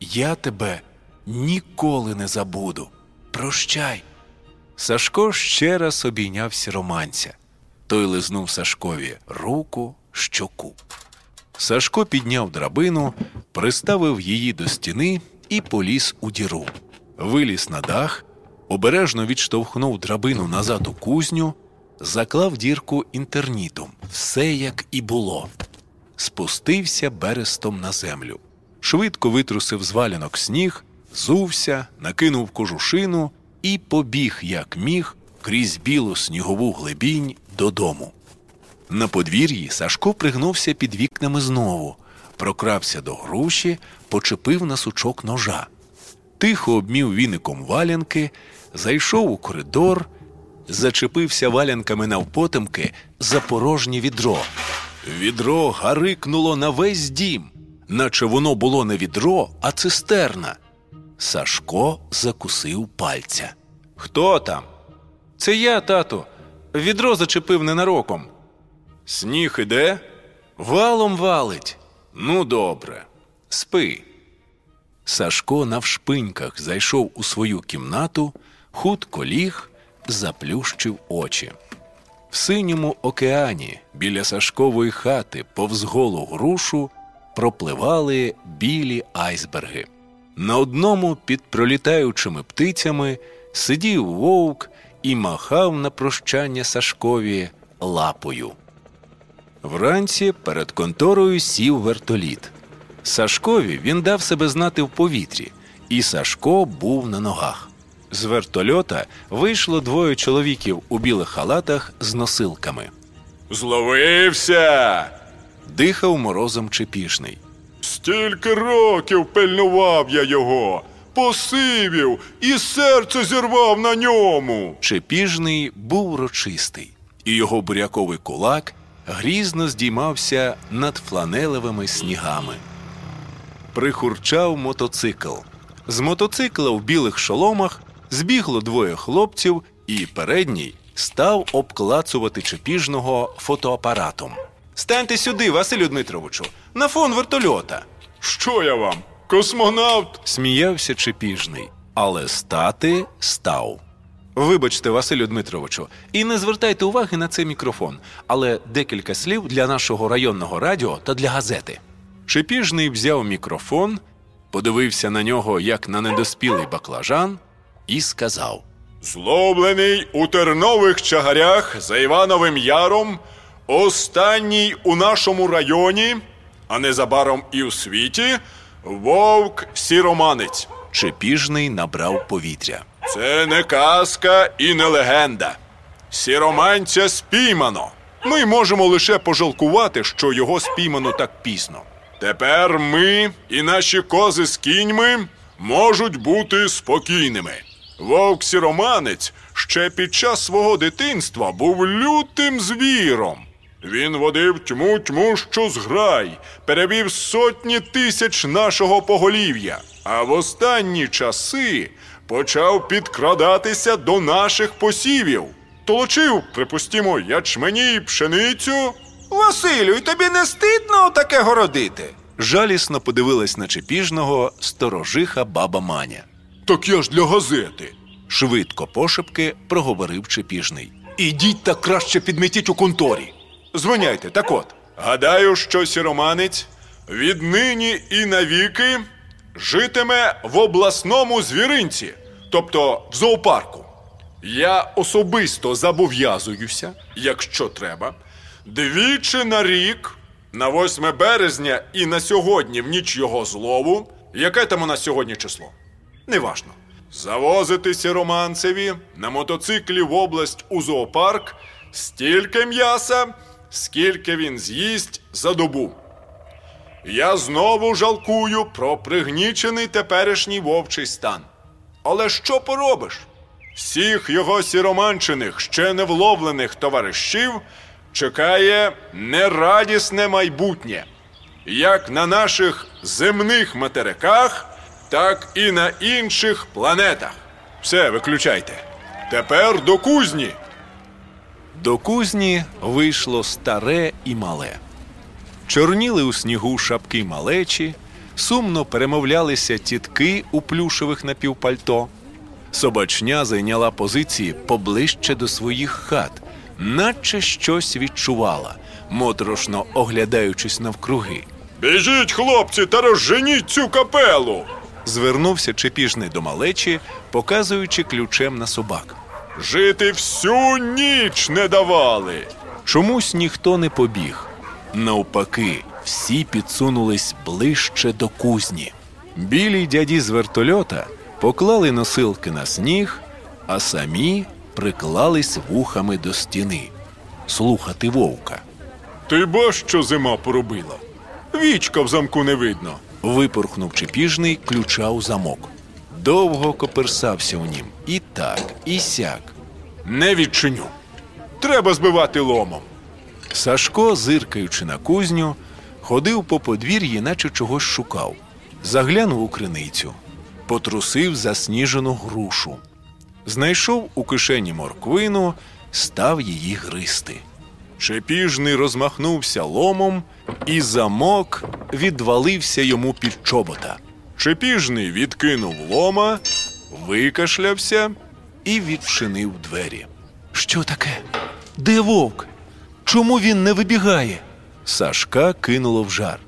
Я тебе ніколи не забуду. Прощай. Сашко ще раз обійняв сіроманця. Той лизнув Сашкові руку, щоку. Сашко підняв драбину, приставив її до стіни і поліз у діру. Виліз на дах, обережно відштовхнув драбину назад у кузню, заклав дірку інтернітом. Все як і було. Спустився берестом на землю. Швидко витрусив з валянок сніг, зувся, накинув кожушину і побіг, як міг, крізь білу снігову глибінь додому. На подвір'ї Сашко пригнувся під вікнами знову, прокрався до груші, почепив на сучок ножа. Тихо обмів віником валянки, зайшов у коридор, зачепився валянками навпотемки за порожнє відро. Відро гарикнуло на весь дім, наче воно було не відро, а цистерна. Сашко закусив пальця. Хто там? Це я, тату. Відро зачепив ненароком. Сніг іде? Валом валить. Ну, добре. Спи. Сашко навшпиньках зайшов у свою кімнату, хутко ліг, заплющив очі. В синьому океані біля Сашкової хати повз голу грушу пропливали білі айсберги. На одному під пролітаючими птицями сидів вовк і махав на прощання Сашкові лапою. Вранці перед конторою сів вертоліт. Сашкові він дав себе знати в повітрі, і Сашко був на ногах. З вертольота вийшло двоє чоловіків у білих халатах з носилками. Зловився! Дихав морозом чепішний. Стільки років пильнував я його, посивів і серце зірвав на ньому. Чепіжний був урочистий. і його буряковий кулак грізно здіймався над фланелевими снігами. Прихурчав мотоцикл. З мотоцикла в білих шоломах збігло двоє хлопців, і передній став обклацувати чепіжного фотоапаратом. Станьте сюди, Василю Дмитровичу, на фон вертольота. Що я вам? Космонавт? Сміявся чепіжний, але стати став. Вибачте, Василю Дмитровичу, і не звертайте уваги на цей мікрофон, але декілька слів для нашого районного радіо та для газети. Чепіжний взяв мікрофон, подивився на нього як на недоспілий баклажан, і сказав: Зловлений у тернових чагарях за Івановим Яром, останній у нашому районі, а незабаром і у світі, вовк сіроманець. Чепіжний набрав повітря. Це не казка і не легенда. Сіроманця спіймано. Ми можемо лише пожалкувати, що його спіймано так пізно. Тепер ми і наші кози з кіньми можуть бути спокійними. Вовк сіроманець ще під час свого дитинства був лютим звіром. Він водив тьму тьмущу зграй, перебив сотні тисяч нашого поголів'я, а в останні часи почав підкрадатися до наших посівів. Толочив, припустімо, ячмені й пшеницю. Василю, і тобі не стидно таке городити? Жалісно подивилась на чепіжного сторожиха баба Маня. Так я ж для газети. Швидко пошепки проговорив чепіжний. Ідіть та краще підметіть у конторі. Звоняйте, так от. Гадаю, що сіроманець віднині і навіки житиме в обласному звіринці, тобто в зоопарку. Я особисто зобов'язуюся, якщо треба, двічі на рік, на 8 березня і на сьогодні в ніч його злову, яке там у нас сьогодні число? Неважно. Завозити сіроманцеві на мотоциклі в область у зоопарк стільки м'яса, скільки він з'їсть за добу. Я знову жалкую про пригнічений теперішній вовчий стан. Але що поробиш? Всіх його сіроманчених, ще не вловлених товаришів чекає нерадісне майбутнє, як на наших земних материках, так і на інших планетах. Все, виключайте. Тепер до кузні. До кузні вийшло старе і мале. Чорніли у снігу шапки малечі, сумно перемовлялися тітки у плюшевих напівпальто. Собачня зайняла позиції поближче до своїх хат, наче щось відчувала, моторошно оглядаючись навкруги. Біжіть, хлопці, та розженіть цю капелу. Звернувся чепіжний до малечі, показуючи ключем на собак. Жити всю ніч не давали. Чомусь ніхто не побіг. Навпаки, всі підсунулись ближче до кузні. Білі дяді з вертольота поклали носилки на сніг, а самі приклались вухами до стіни. Слухати вовка. Ти ба що зима поробила? Вічка в замку не видно. Випорхнув чепіжний ключа у замок. Довго коперсався у нім. І так, і сяк. Не відчиню. Треба збивати ломом. Сашко, зиркаючи на кузню, ходив по подвір'ї, наче чогось шукав. Заглянув у криницю, потрусив засніжену грушу. Знайшов у кишені морквину, став її гристи. Чепіжний розмахнувся ломом, і замок відвалився йому під чобота. Чепіжний відкинув лома, викашлявся і відчинив двері. Що таке? Де вовк? Чому він не вибігає? Сашка кинуло в жар.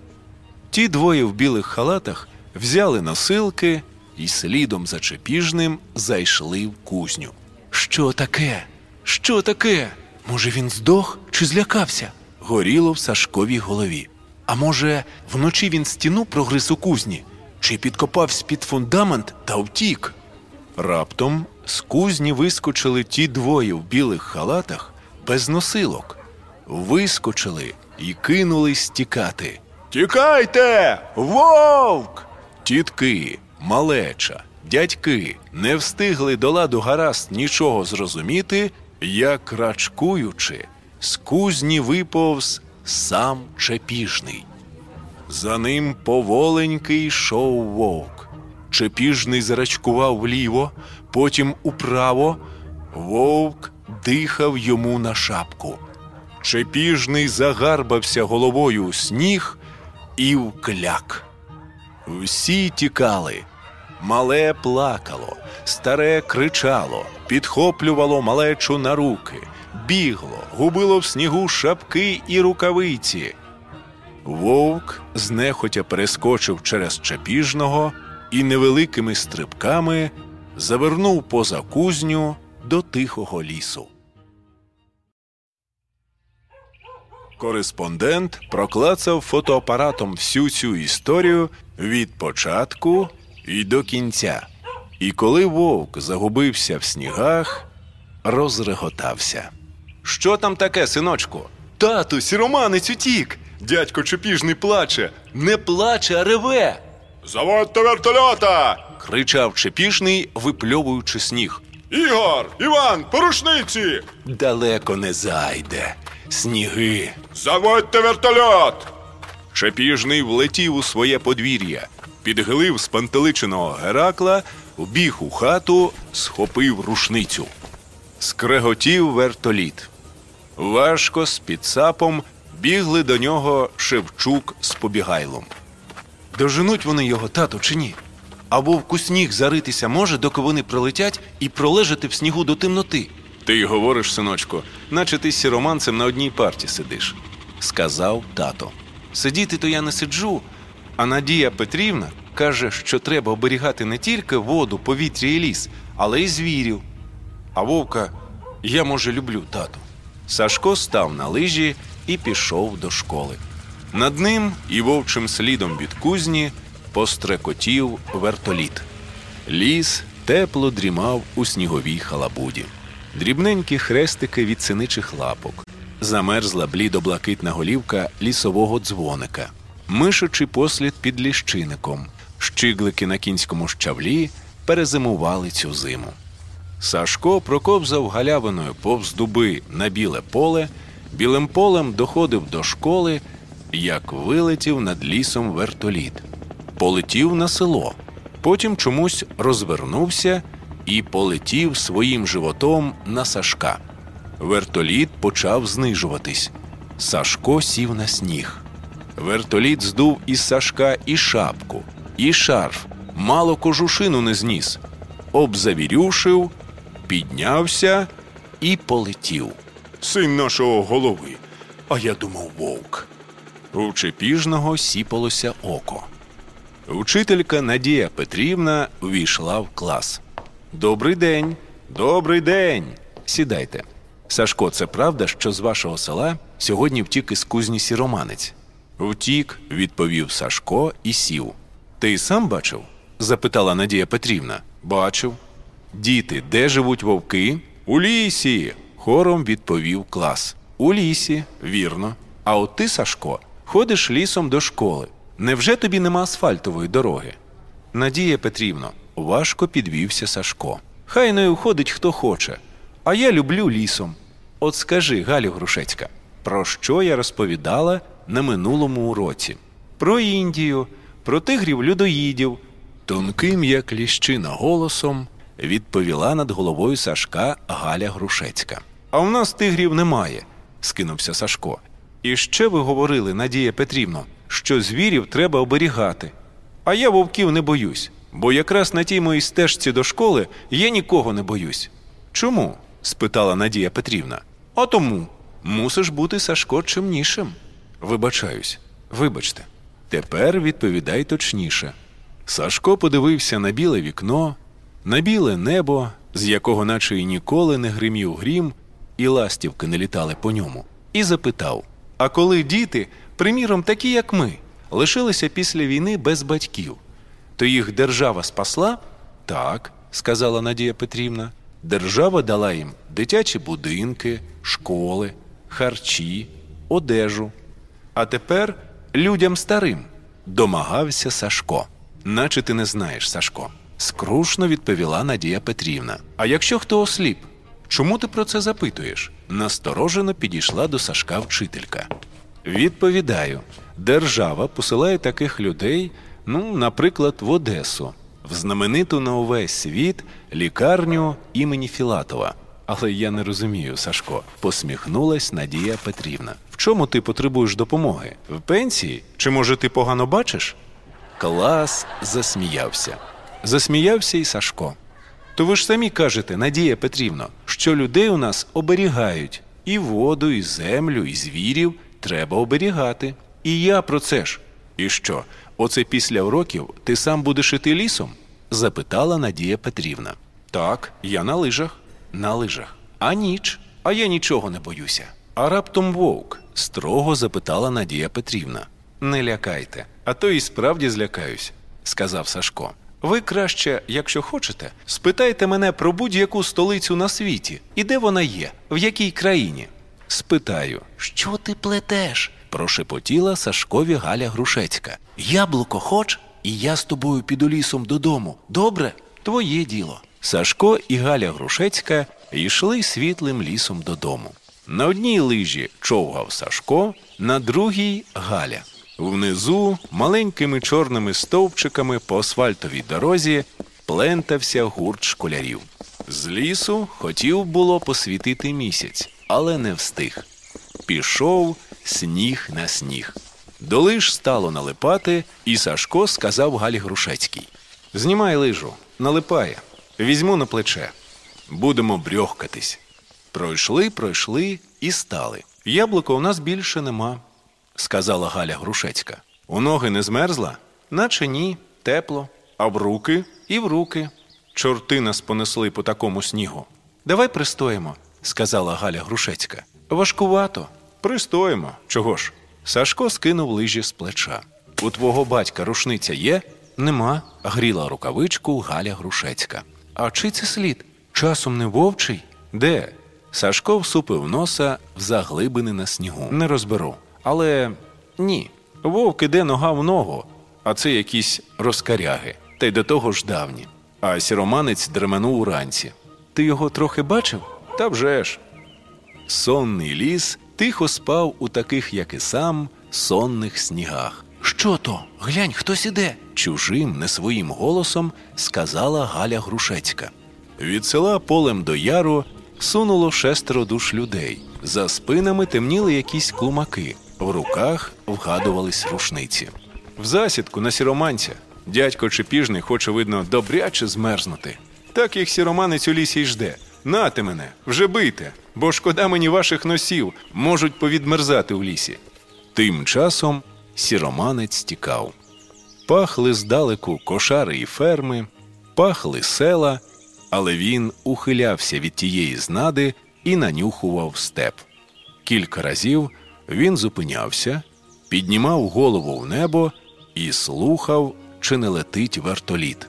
Ті двоє в білих халатах взяли носилки і слідом за чепіжним зайшли в кузню. Що таке? Що таке? Може, він здох чи злякався? Горіло в Сашковій голові. А може, вночі він стіну прогриз у кузні, чи підкопався під фундамент та втік? Раптом з кузні вискочили ті двоє в білих халатах без носилок. Вискочили і кинулись тікати. Тікайте! Вовк! Тітки, малеча, дядьки не встигли до ладу гаразд нічого зрозуміти, як рачкуючи, з кузні виповз сам чепіжний. За ним поволеньки йшов вовк. Чепіжний зарачкував вліво, потім управо. Вовк дихав йому на шапку. Чепіжний загарбався головою у сніг і вкляк. Всі тікали. Мале плакало, старе кричало, підхоплювало малечу на руки, бігло, губило в снігу шапки і рукавиці. Вовк знехотя перескочив через чепіжного і невеликими стрибками завернув поза кузню до тихого лісу. Кореспондент проклацав фотоапаратом всю цю історію від початку і до кінця. І коли вовк загубився в снігах, розреготався. Що там таке, синочку? Тату, сіроманець утік. Дядько Чепіжний плаче. Не плаче, а реве. Заводьте вертольота! кричав Чепішний, випльовуючи сніг. Ігор, Іван, порушниці! Далеко не зайде. Сніги. Заводьте вертольот! Чепіжний влетів у своє подвір'я, підгилив спантеличеного Геракла, вбіг у хату, схопив рушницю. Скреготів вертоліт. Важко з підсапом бігли до нього Шевчук з побігайлом. Доженуть вони його, тату, чи ні? А вовку сніг заритися може, доки вони пролетять і пролежати в снігу до темноти. Ти й говориш, синочку, наче ти з сіроманцем на одній парті сидиш, сказав тато. Сидіти то я не сиджу, а Надія Петрівна каже, що треба оберігати не тільки воду, повітря і ліс, але й звірів. А вовка я, може, люблю тату. Сашко став на лижі і пішов до школи. Над ним і вовчим слідом від кузні пострекотів вертоліт. Ліс тепло дрімав у сніговій халабуді. Дрібненькі хрестики від синичих лапок, замерзла блідо-блакитна голівка лісового дзвоника, мишачий послід під ліщиником, щиглики на кінському щавлі перезимували цю зиму. Сашко проковзав галявиною повз дуби на біле поле, білим полем доходив до школи, як вилетів над лісом вертоліт. Полетів на село, потім чомусь розвернувся і полетів своїм животом на Сашка. Вертоліт почав знижуватись. Сашко сів на сніг. Вертоліт здув із Сашка і шапку, і шарф, мало кожушину не зніс, обзавірюшив, піднявся і полетів. Син нашого голови. А я думав вовк. У Чепіжного сіпалося око. Учителька Надія Петрівна увійшла в клас. Добрий день, добрий день. Сідайте. Сашко, це правда, що з вашого села сьогодні втік із кузні сіроманець? Втік, відповів Сашко і сів. Ти сам бачив? запитала Надія Петрівна. Бачив. Діти, де живуть вовки? У лісі. Хором відповів клас. У лісі, вірно. А от ти, Сашко, ходиш лісом до школи. Невже тобі нема асфальтової дороги? Надія Петрівно, важко підвівся Сашко. Хай не уходить хто хоче. А я люблю лісом. От скажи, Галю Грушецька, про що я розповідала на минулому уроці? Про Індію, про тигрів людоїдів. Тонким, як ліщина голосом, відповіла над головою Сашка Галя Грушецька. А в нас тигрів немає, скинувся Сашко. І ще ви говорили, Надія Петрівно, що звірів треба оберігати. А я вовків не боюсь, бо якраз на тій моїй стежці до школи я нікого не боюсь. Чому? спитала Надія Петрівна. А тому мусиш бути Сашко чимнішим. Вибачаюсь, вибачте. Тепер відповідай точніше. Сашко подивився на біле вікно, на біле небо, з якого наче й ніколи не гримів грім, і ластівки не літали по ньому, і запитав: А коли діти, приміром, такі, як ми, лишилися після війни без батьків, то їх держава спасла? Так, сказала Надія Петрівна. Держава дала їм дитячі будинки, школи, харчі, одежу. А тепер людям старим домагався Сашко. Наче ти не знаєш, Сашко. Скрушно відповіла Надія Петрівна. А якщо хто осліп, Чому ти про це запитуєш? Насторожено підійшла до Сашка вчителька. Відповідаю, держава посилає таких людей, ну, наприклад, в Одесу, в знамениту на увесь світ лікарню імені Філатова. Але я не розумію, Сашко, посміхнулась Надія Петрівна. В чому ти потребуєш допомоги? В пенсії? Чи може ти погано бачиш? Клас засміявся. Засміявся і Сашко. То ви ж самі кажете, Надія Петрівно, що людей у нас оберігають. І воду, і землю, і звірів треба оберігати. І я про це ж. І що, оце після уроків ти сам будеш іти лісом? запитала Надія Петрівна. Так, я на лижах. На лижах. А ніч? А я нічого не боюся. А раптом вовк? строго запитала Надія Петрівна. Не лякайте, а то і справді злякаюсь, сказав Сашко. Ви краще, якщо хочете, спитайте мене про будь-яку столицю на світі і де вона є, в якій країні. Спитаю, що ти плетеш? прошепотіла Сашкові Галя Грушецька. Яблуко хоч, і я з тобою піду лісом додому. Добре? Твоє діло. Сашко і Галя Грушецька йшли світлим лісом додому. На одній лижі човгав Сашко, на другій Галя. Внизу маленькими чорними стовпчиками по асфальтовій дорозі плентався гурт школярів. З лісу хотів було посвітити місяць, але не встиг. Пішов сніг на сніг. До лиж стало налипати, і Сашко сказав Галі Грушецькій: Знімай лижу, налипає, візьму на плече. Будемо брьохкатись. Пройшли, пройшли і стали. Яблука у нас більше нема, сказала Галя Грушецька. У ноги не змерзла? Наче ні, тепло. А в руки і в руки. Чорти нас понесли по такому снігу. Давай пристоїмо, сказала Галя Грушецька. Важкувато. Пристоїмо. Чого ж? Сашко скинув лижі з плеча. У твого батька рушниця є? Нема. гріла рукавичку Галя Грушецька. А чи це слід? Часом не вовчий? Де? Сашко всупив носа в заглибини на снігу. Не розберу. Але ні. Вовк іде нога в ногу, а це якісь розкаряги, та й до того ж давні. А сіроманець дременув уранці. Ти його трохи бачив? Та вже ж. Сонний ліс тихо спав у таких, як і сам, сонних снігах. Що то? Глянь, хтось іде. чужим, не своїм голосом сказала Галя Грушецька. Від села полем до яру сунуло шестеро душ людей. За спинами темніли якісь клумаки, в руках вгадувались рушниці. В засідку на сіроманця дядько Чепіжний хоче, видно, добряче змерзнути. Так їх сіроманець у лісі й жде. Нате мене, вже бийте, бо шкода мені ваших носів, можуть повідмерзати у лісі. Тим часом сіроманець тікав. Пахли здалеку кошари і ферми, пахли села, але він ухилявся від тієї знади і нанюхував степ. Кілька разів він зупинявся, піднімав голову в небо і слухав, чи не летить вертоліт.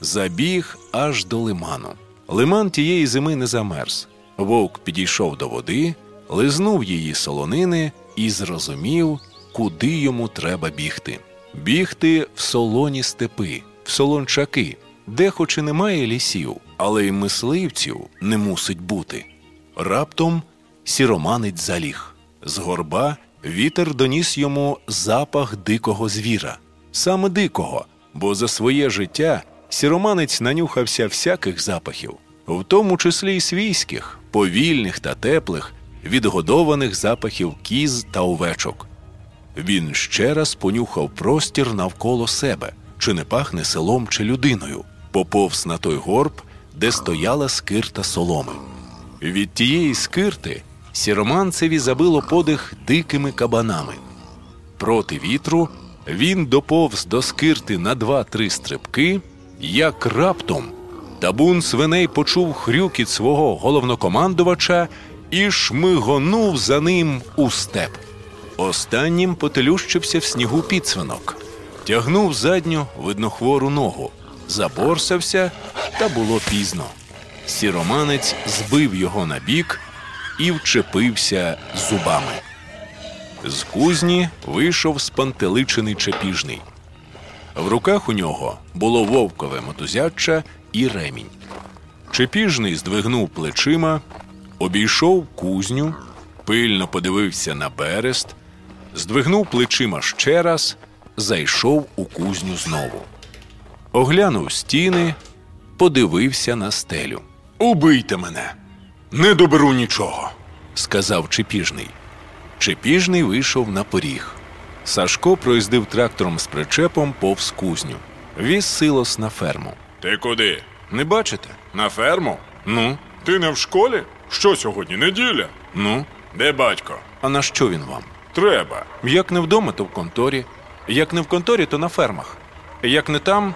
Забіг аж до лиману. Лиман тієї зими не замерз. Вовк підійшов до води, лизнув її солонини і зрозумів, куди йому треба бігти. Бігти в солоні степи, в солончаки, де, хоч і немає лісів, але й мисливців не мусить бути. Раптом сіроманець заліг. З горба вітер доніс йому запах дикого звіра, саме дикого, бо за своє життя сіроманець нанюхався всяких запахів, в тому числі й свійських, повільних та теплих, відгодованих запахів кіз та овечок. Він ще раз понюхав простір навколо себе, чи не пахне селом чи людиною, поповз на той горб, де стояла скирта соломи. Від тієї скирти сіроманцеві забило подих дикими кабанами. Проти вітру він доповз до скирти на два-три стрибки, як раптом табун свиней почув хрюкіт свого головнокомандувача і шмигонув за ним у степ. Останнім потелющився в снігу підсвинок, тягнув задню виднохвору ногу, заборсався, та було пізно. Сіроманець збив його на бік і вчепився зубами. З кузні вийшов спантеличений чепіжний. В руках у нього було вовкове мотузяча і ремінь. Чепіжний здвигнув плечима, обійшов кузню, пильно подивився на берест, здвигнув плечима ще раз, зайшов у кузню знову. Оглянув стіни, подивився на стелю. Убийте мене. Не доберу нічого. сказав Чепіжний. Чепіжний вийшов на поріг. Сашко проїздив трактором з причепом повз кузню. Віз силос на ферму. Ти куди? Не бачите? На ферму? Ну, Ти не в школі? Що сьогодні? Неділя? ну, Де батько? а на що він вам? Треба. Як не вдома, то в конторі. Як не в конторі, то на фермах. Як не там,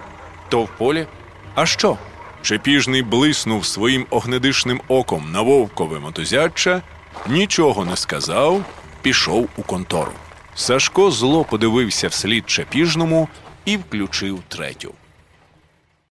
то в полі. А що? Чепіжний блиснув своїм огнедишним оком на вовкове мотузяча, нічого не сказав, пішов у контору. Сашко зло подивився вслід Чепіжному і включив третю.